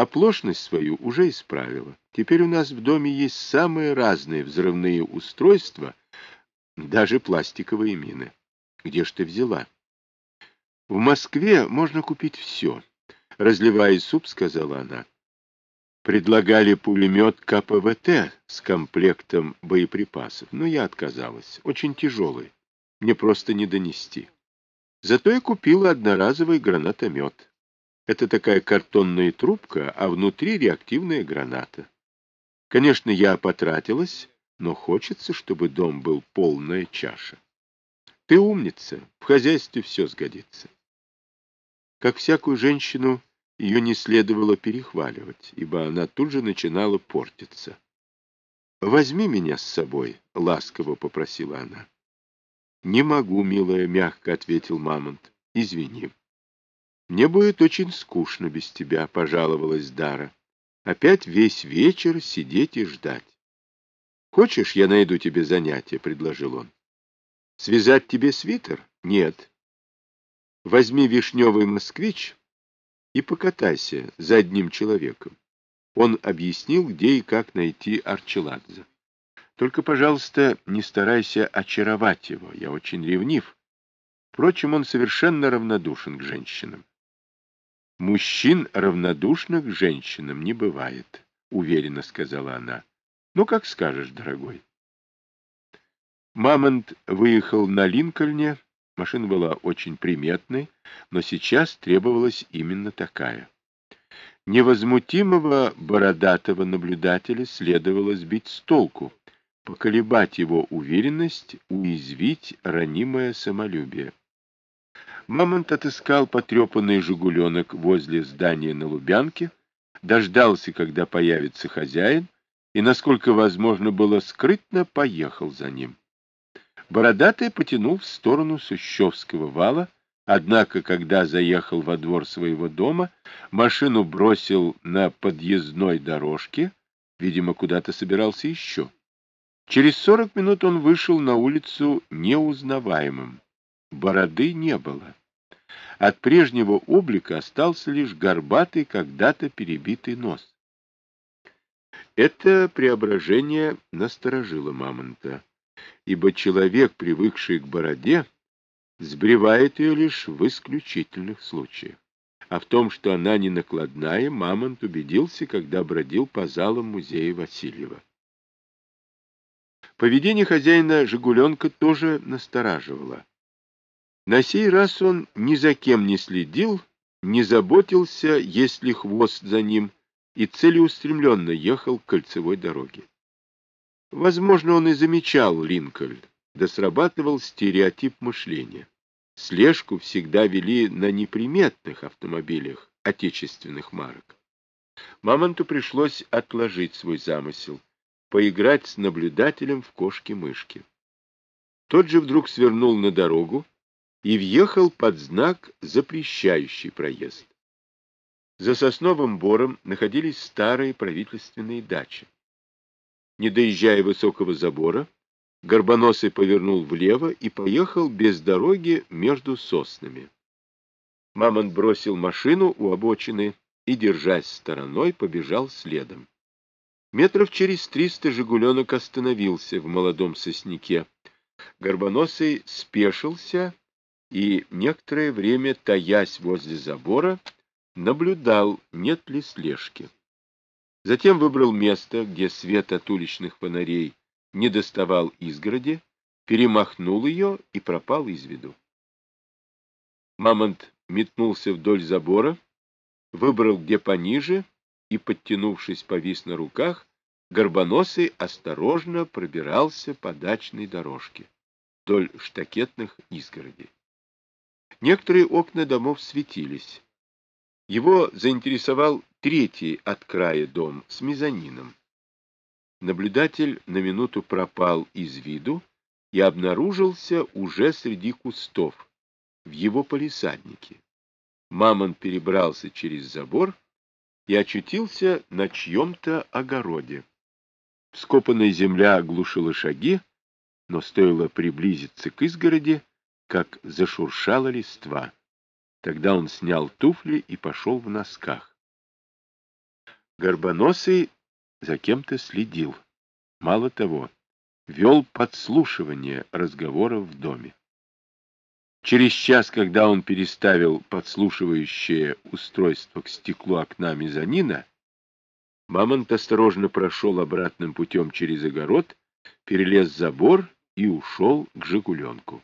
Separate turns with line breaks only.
Оплошность свою уже исправила. Теперь у нас в доме есть самые разные взрывные устройства, даже пластиковые мины. Где ж ты взяла? В Москве можно купить все. Разливая суп, сказала она. Предлагали пулемет КПВТ с комплектом боеприпасов, но я отказалась. Очень тяжелый. Мне просто не донести. Зато я купила одноразовый гранатомет. Это такая картонная трубка, а внутри реактивная граната. Конечно, я потратилась, но хочется, чтобы дом был полная чаша. Ты умница, в хозяйстве все сгодится. Как всякую женщину, ее не следовало перехваливать, ибо она тут же начинала портиться. «Возьми меня с собой», — ласково попросила она. «Не могу, милая», — мягко ответил Мамонт. «Извини». «Мне будет очень скучно без тебя», — пожаловалась Дара. «Опять весь вечер сидеть и ждать». «Хочешь, я найду тебе занятие?» — предложил он. «Связать тебе свитер? Нет. Возьми вишневый москвич и покатайся за одним человеком». Он объяснил, где и как найти Арчеладзе. «Только, пожалуйста, не старайся очаровать его. Я очень ревнив». Впрочем, он совершенно равнодушен к женщинам. Мужчин, равнодушных женщинам, не бывает, — уверенно сказала она. Ну, как скажешь, дорогой. Мамонт выехал на Линкольне. Машина была очень приметной, но сейчас требовалась именно такая. Невозмутимого бородатого наблюдателя следовало сбить с толку, поколебать его уверенность, уязвить ранимое самолюбие. Мамонт отыскал потрепанный «Жигуленок» возле здания на Лубянке, дождался, когда появится хозяин, и, насколько возможно было скрытно, поехал за ним. Бородатый потянул в сторону Сущевского вала, однако, когда заехал во двор своего дома, машину бросил на подъездной дорожке, видимо, куда-то собирался еще. Через сорок минут он вышел на улицу неузнаваемым. Бороды не было. От прежнего облика остался лишь горбатый, когда-то перебитый нос. Это преображение насторожило мамонта, ибо человек, привыкший к бороде, сбривает ее лишь в исключительных случаях. А в том, что она не накладная, мамонт убедился, когда бродил по залам музея Васильева. Поведение хозяина «Жигуленка» тоже настораживало. На сей раз он ни за кем не следил, не заботился, есть ли хвост за ним, и целеустремленно ехал к кольцевой дороге. Возможно, он и замечал Линкольн, да срабатывал стереотип мышления. Слежку всегда вели на неприметных автомобилях отечественных марок. Мамонту пришлось отложить свой замысел, поиграть с наблюдателем в кошки-мышки. Тот же вдруг свернул на дорогу, и въехал под знак, запрещающий проезд. За сосновым бором находились старые правительственные дачи. Не доезжая высокого забора, Горбоносый повернул влево и поехал без дороги между соснами. Мамонт бросил машину у обочины и, держась стороной, побежал следом. Метров через триста «Жигуленок» остановился в молодом сосняке. Горбоносый спешился и некоторое время, таясь возле забора, наблюдал, нет ли слежки. Затем выбрал место, где свет от уличных фонарей не доставал изгороди, перемахнул ее и пропал из виду. Мамонт метнулся вдоль забора, выбрал где пониже и, подтянувшись, повис на руках, горбоносый осторожно пробирался по дачной дорожке вдоль штакетных изгородей. Некоторые окна домов светились. Его заинтересовал третий от края дом с мезонином. Наблюдатель на минуту пропал из виду и обнаружился уже среди кустов, в его полисаднике. Мамон перебрался через забор и очутился на чьем-то огороде. Вскопанная земля оглушила шаги, но стоило приблизиться к изгороди, как зашуршала листва. Тогда он снял туфли и пошел в носках. Горбоносый за кем-то следил. Мало того, вел подслушивание разговоров в доме. Через час, когда он переставил подслушивающее устройство к стеклу окна мезонина, Мамонт осторожно прошел обратным путем через огород, перелез забор и ушел к Жигуленку.